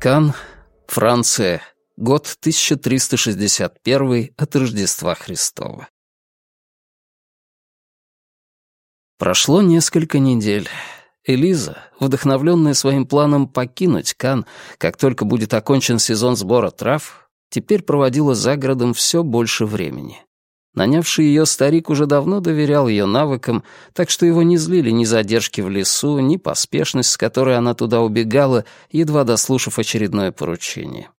Кан, Франция, год 1361 от Рождества Христова. Прошло несколько недель. Элиза, вдохновленная своим планом покинуть Кан, как только будет окончен сезон сбора трав, теперь проводила за городом все больше времени. Нанявший ее старик уже давно доверял ее навыкам, так что его не злили ни задержки в лесу, ни поспешность, с которой она туда убегала, едва дослушав очередное поручение.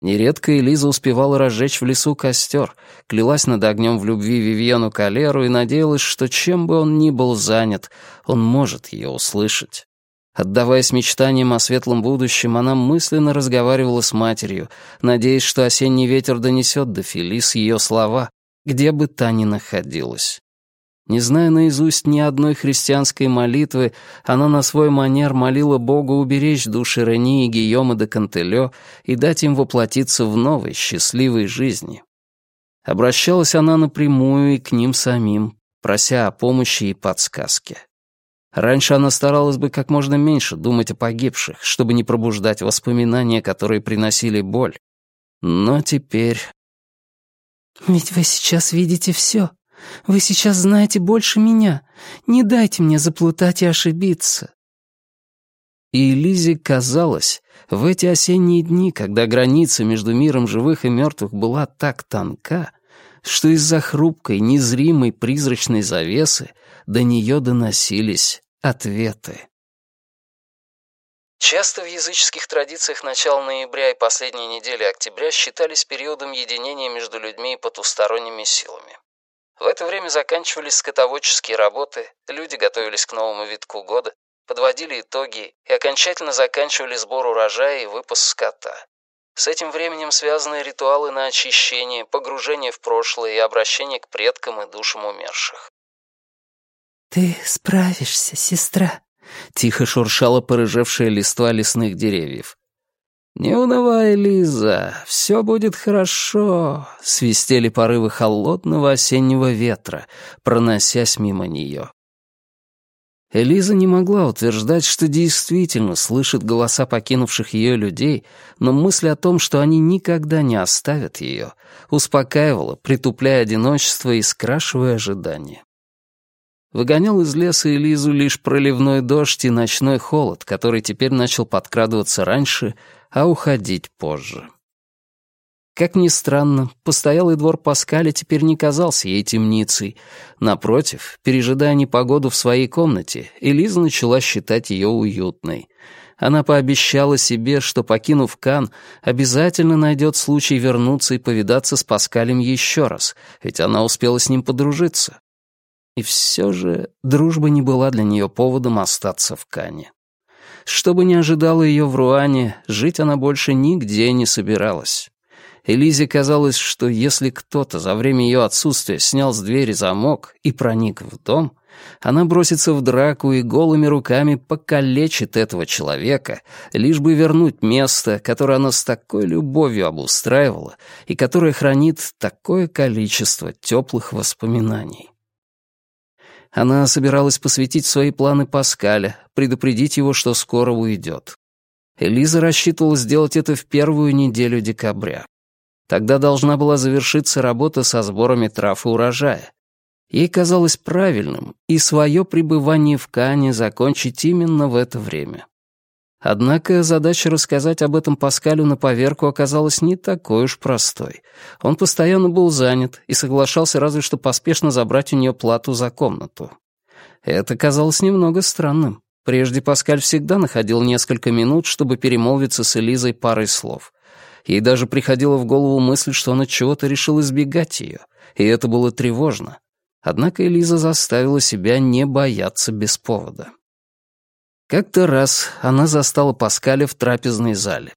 Нередко Элиза успевала разжечь в лесу костер, клялась над огнем в любви Вивьену Калеру и надеялась, что чем бы он ни был занят, он может ее услышать. Отдаваясь мечтаниям о светлом будущем, она мысленно разговаривала с матерью, надеясь, что осенний ветер донесет до Фелис ее слова, где бы та ни находилась. Не зная наизусть ни одной христианской молитвы, она на свой манер молила Бога уберечь души Рени и Гийома де Кантелё и дать им воплотиться в новой, счастливой жизни. Обращалась она напрямую и к ним самим, прося о помощи и подсказке. Раньше она старалась бы как можно меньше думать о погибших, чтобы не пробуждать воспоминания, которые приносили боль. Но теперь «Ведь вы сейчас видите все. Вы сейчас знаете больше меня. Не дайте мне заплутать и ошибиться». И Лизе казалось, в эти осенние дни, когда граница между миром живых и мертвых была так тонка, что из-за хрупкой, незримой призрачной завесы до нее доносились ответы. Часто в языческих традициях начало ноября и последние недели октября считались периодом единения между людьми и потусторонними силами. В это время заканчивались скотоводческие работы, люди готовились к новому витку года, подводили итоги и окончательно заканчивали сбор урожая и выпуск скота. С этим временем связаны ритуалы на очищение, погружение в прошлое и обращение к предкам и душам умерших. «Ты справишься, сестра», Тихо шуршала порыжевшая листва лесных деревьев. «Не унывай, Лиза, все будет хорошо», — свистели порывы холодного осеннего ветра, проносясь мимо нее. Элиза не могла утверждать, что действительно слышит голоса покинувших ее людей, но мысль о том, что они никогда не оставят ее, успокаивала, притупляя одиночество и скрашивая ожидания выгонял из леса Элизу лишь проливной дождь и ночной холод, который теперь начал подкрадываться раньше, а уходить позже. Как ни странно, постоялый двор Паскаля теперь не казался ей темницей. Напротив, пережидая непогоду в своей комнате, Элиза начала считать ее уютной. Она пообещала себе, что, покинув Кан, обязательно найдет случай вернуться и повидаться с Паскалем еще раз, ведь она успела с ним подружиться. И все же дружба не была для нее поводом остаться в Кане. Что бы ни ожидало ее в Руане, жить она больше нигде не собиралась. Элизе казалось, что если кто-то за время ее отсутствия снял с двери замок и проник в дом, она бросится в драку и голыми руками покалечит этого человека, лишь бы вернуть место, которое она с такой любовью обустраивала и которое хранит такое количество теплых воспоминаний. Она собиралась посвятить свои планы Паскаля, предупредить его, что скоро уйдет. Элиза рассчитывала сделать это в первую неделю декабря. Тогда должна была завершиться работа со сборами трав и урожая. Ей казалось правильным и свое пребывание в Кане закончить именно в это время. Однако задача рассказать об этом Паскалю на поверку оказалась не такой уж простой. Он постоянно был занят и соглашался разве что поспешно забрать у нее плату за комнату. Это казалось немного странным. Прежде Паскаль всегда находил несколько минут, чтобы перемолвиться с Элизой парой слов. Ей даже приходила в голову мысль, что он от чего-то решил избегать ее, и это было тревожно. Однако Элиза заставила себя не бояться без повода. Как-то раз она застала Паскаля в трапезной зале.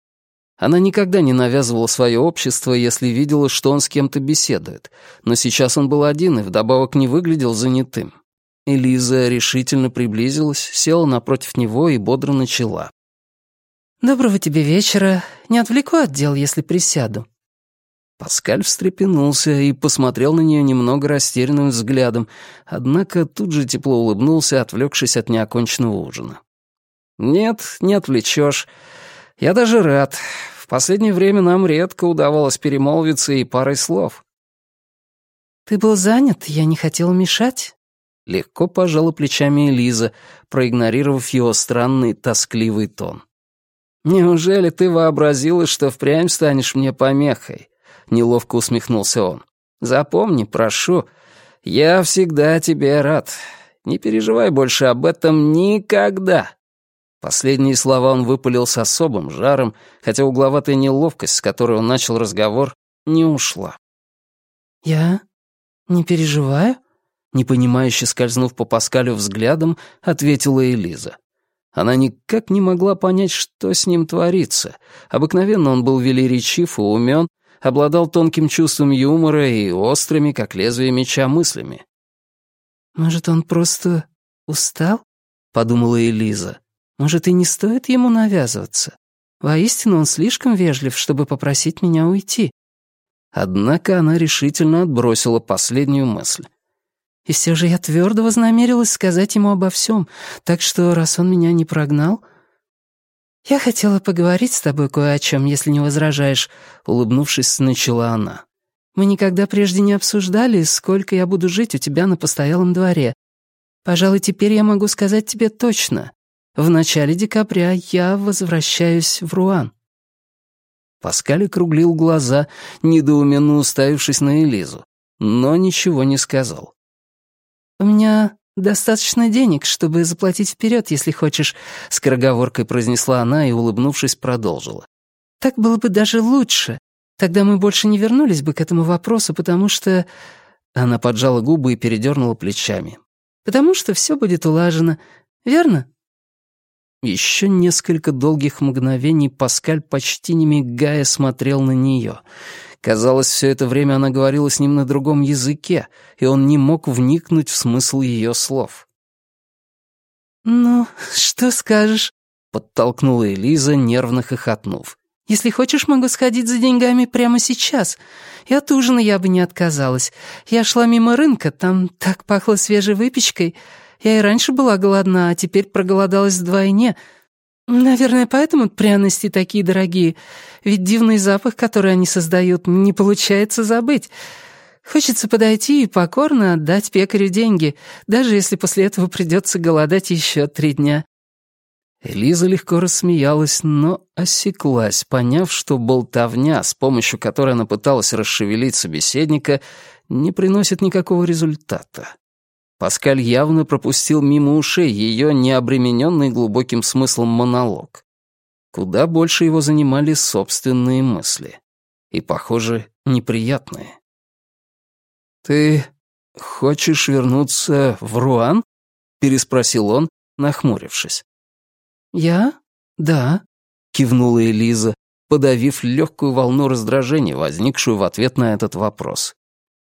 Она никогда не навязывала свое общество, если видела, что он с кем-то беседует, но сейчас он был один и вдобавок не выглядел занятым. Элиза решительно приблизилась, села напротив него и бодро начала. «Доброго тебе вечера. Не отвлеку от дел, если присяду». Паскаль встрепенулся и посмотрел на нее немного растерянным взглядом, однако тут же тепло улыбнулся, отвлекшись от неоконченного ужина. «Нет, не отвлечешь. Я даже рад. В последнее время нам редко удавалось перемолвиться и парой слов». «Ты был занят, я не хотела мешать?» Легко пожала плечами Элиза, проигнорировав его странный, тоскливый тон. «Неужели ты вообразила, что впрямь станешь мне помехой?» — неловко усмехнулся он. «Запомни, прошу, я всегда тебе рад. Не переживай больше об этом никогда». Последние слова он выпалил с особым жаром, хотя угловатая неловкость, с которой он начал разговор, не ушла. «Я не переживаю?» Непонимающе скользнув по Паскалю взглядом, ответила Элиза. Она никак не могла понять, что с ним творится. Обыкновенно он был велеречив и умен, обладал тонким чувством юмора и острыми, как лезвие меча, мыслями. «Может, он просто устал?» — подумала Элиза. «Может, и не стоит ему навязываться? Воистину, он слишком вежлив, чтобы попросить меня уйти». Однако она решительно отбросила последнюю мысль. И все же я твердо вознамерилась сказать ему обо всем, так что, раз он меня не прогнал... «Я хотела поговорить с тобой кое о чем, если не возражаешь», — улыбнувшись, начала она. «Мы никогда прежде не обсуждали, сколько я буду жить у тебя на постоялом дворе. Пожалуй, теперь я могу сказать тебе точно. В начале декабря я возвращаюсь в Руан». Паскаль округлил глаза, недоуменно уставившись на Элизу, но ничего не сказал. «У меня достаточно денег, чтобы заплатить вперед, если хочешь», — скороговоркой произнесла она и, улыбнувшись, продолжила. «Так было бы даже лучше. Тогда мы больше не вернулись бы к этому вопросу, потому что...» Она поджала губы и передернула плечами. «Потому что все будет улажено, верно?» Еще несколько долгих мгновений Паскаль почти не мигая смотрел на нее — Казалось, все это время она говорила с ним на другом языке, и он не мог вникнуть в смысл ее слов. «Ну, что скажешь?» — подтолкнула Элиза, нервно хохотнув. «Если хочешь, могу сходить за деньгами прямо сейчас. И от ужина я бы не отказалась. Я шла мимо рынка, там так пахло свежей выпечкой. Я и раньше была голодна, а теперь проголодалась вдвойне. Наверное, поэтому пряности такие дорогие. Ведь дивный запах, который они создают, не получается забыть. Хочется подойти и покорно отдать пекарю деньги, даже если после этого придется голодать еще три дня. Элиза легко рассмеялась, но осеклась, поняв, что болтовня, с помощью которой она пыталась расшевелить собеседника, не приносит никакого результата. Паскаль явно пропустил мимо ушей ее необремененный глубоким смыслом монолог. Куда больше его занимали собственные мысли. И, похоже, неприятные. «Ты хочешь вернуться в Руан?» — переспросил он, нахмурившись. «Я? Да», — кивнула Элиза, подавив легкую волну раздражения, возникшую в ответ на этот вопрос.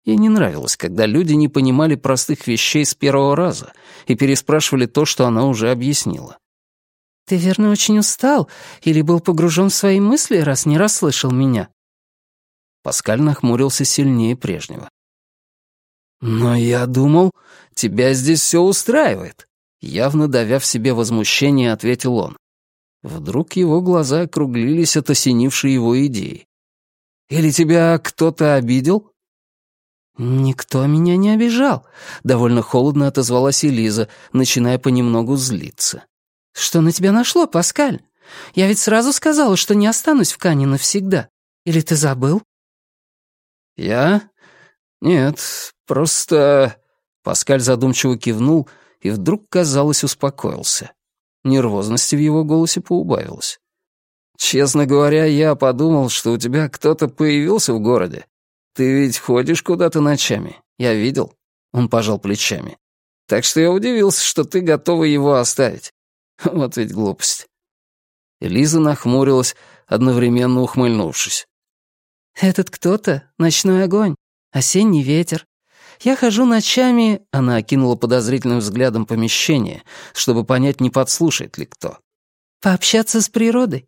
Ей не нравилось, когда люди не понимали простых вещей с первого раза и переспрашивали то, что она уже объяснила. «Ты, верно, очень устал или был погружен в свои мысли, раз не расслышал меня?» Паскаль нахмурился сильнее прежнего. «Но я думал, тебя здесь все устраивает», — явно давя в себе возмущение, ответил он. Вдруг его глаза округлились от осенившей его идеи. «Или тебя кто-то обидел?» «Никто меня не обижал», — довольно холодно отозвалась Элиза, начиная понемногу злиться. «Что на тебя нашло, Паскаль? Я ведь сразу сказала, что не останусь в Кане навсегда. Или ты забыл?» «Я? Нет, просто...» Паскаль задумчиво кивнул и вдруг, казалось, успокоился. Нервозности в его голосе поубавилось. «Честно говоря, я подумал, что у тебя кто-то появился в городе. «Ты ведь ходишь куда-то ночами. Я видел». Он пожал плечами. «Так что я удивился, что ты готова его оставить. Вот ведь глупость». Элиза нахмурилась, одновременно ухмыльнувшись. «Этот кто-то — ночной огонь, осенний ветер. Я хожу ночами...» — она окинула подозрительным взглядом помещение, чтобы понять, не подслушает ли кто. «Пообщаться с природой.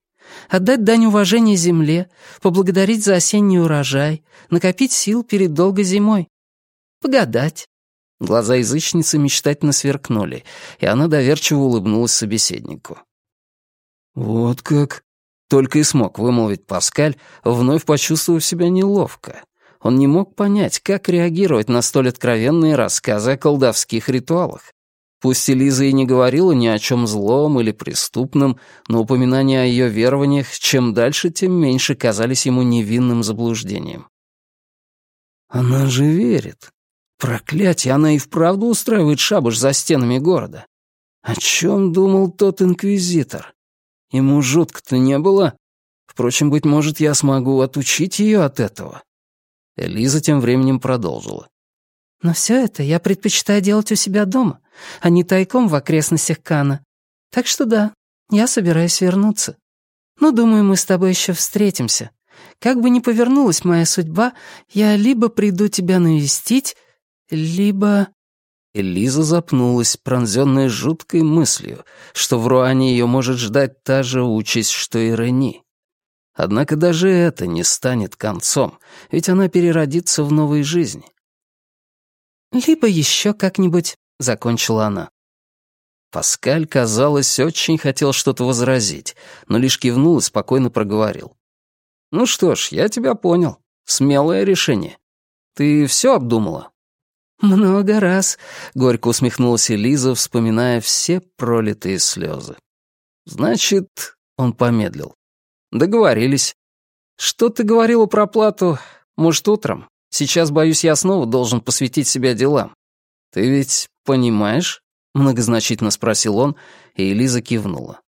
Отдать дань уважения земле, поблагодарить за осенний урожай, накопить сил перед долгой зимой. Погадать. Глаза язычницы мечтательно сверкнули, и она доверчиво улыбнулась собеседнику. «Вот как!» — только и смог вымолвить Паскаль, вновь почувствовав себя неловко. Он не мог понять, как реагировать на столь откровенные рассказы о колдовских ритуалах. Пусть Элиза и не говорила ни о чем злом или преступном, но упоминания о ее верованиях чем дальше, тем меньше казались ему невинным заблуждением. «Она же верит. Проклятие, она и вправду устраивает шабуш за стенами города. О чем думал тот инквизитор? Ему жутко-то не было. Впрочем, быть может, я смогу отучить ее от этого. Элиза тем временем продолжила. «Но все это я предпочитаю делать у себя дома, а не тайком в окрестностях Кана. Так что да, я собираюсь вернуться. Но думаю, мы с тобой еще встретимся. Как бы ни повернулась моя судьба, я либо приду тебя навестить, либо...» Элиза запнулась, пронзенная жуткой мыслью, что в Руане ее может ждать та же участь, что и Рени. Однако даже это не станет концом, ведь она переродится в новой жизни. «Либо еще как-нибудь», — закончила она. Паскаль, казалось, очень хотел что-то возразить, но лишь кивнул и спокойно проговорил. «Ну что ж, я тебя понял. Смелое решение. Ты все обдумала?» «Много раз», — горько усмехнулась Элиза, вспоминая все пролитые слезы. «Значит...» — он помедлил. Договорились. Что ты говорила про плату? Может, утром? Сейчас, боюсь, я снова должен посвятить себя делам. Ты ведь понимаешь? Многозначительно спросил он, и Элиза кивнула.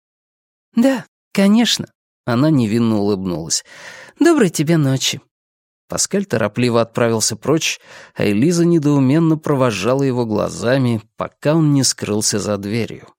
Да, конечно. Она невинно улыбнулась. Доброй тебе ночи. Паскаль торопливо отправился прочь, а Элиза недоуменно провожала его глазами, пока он не скрылся за дверью.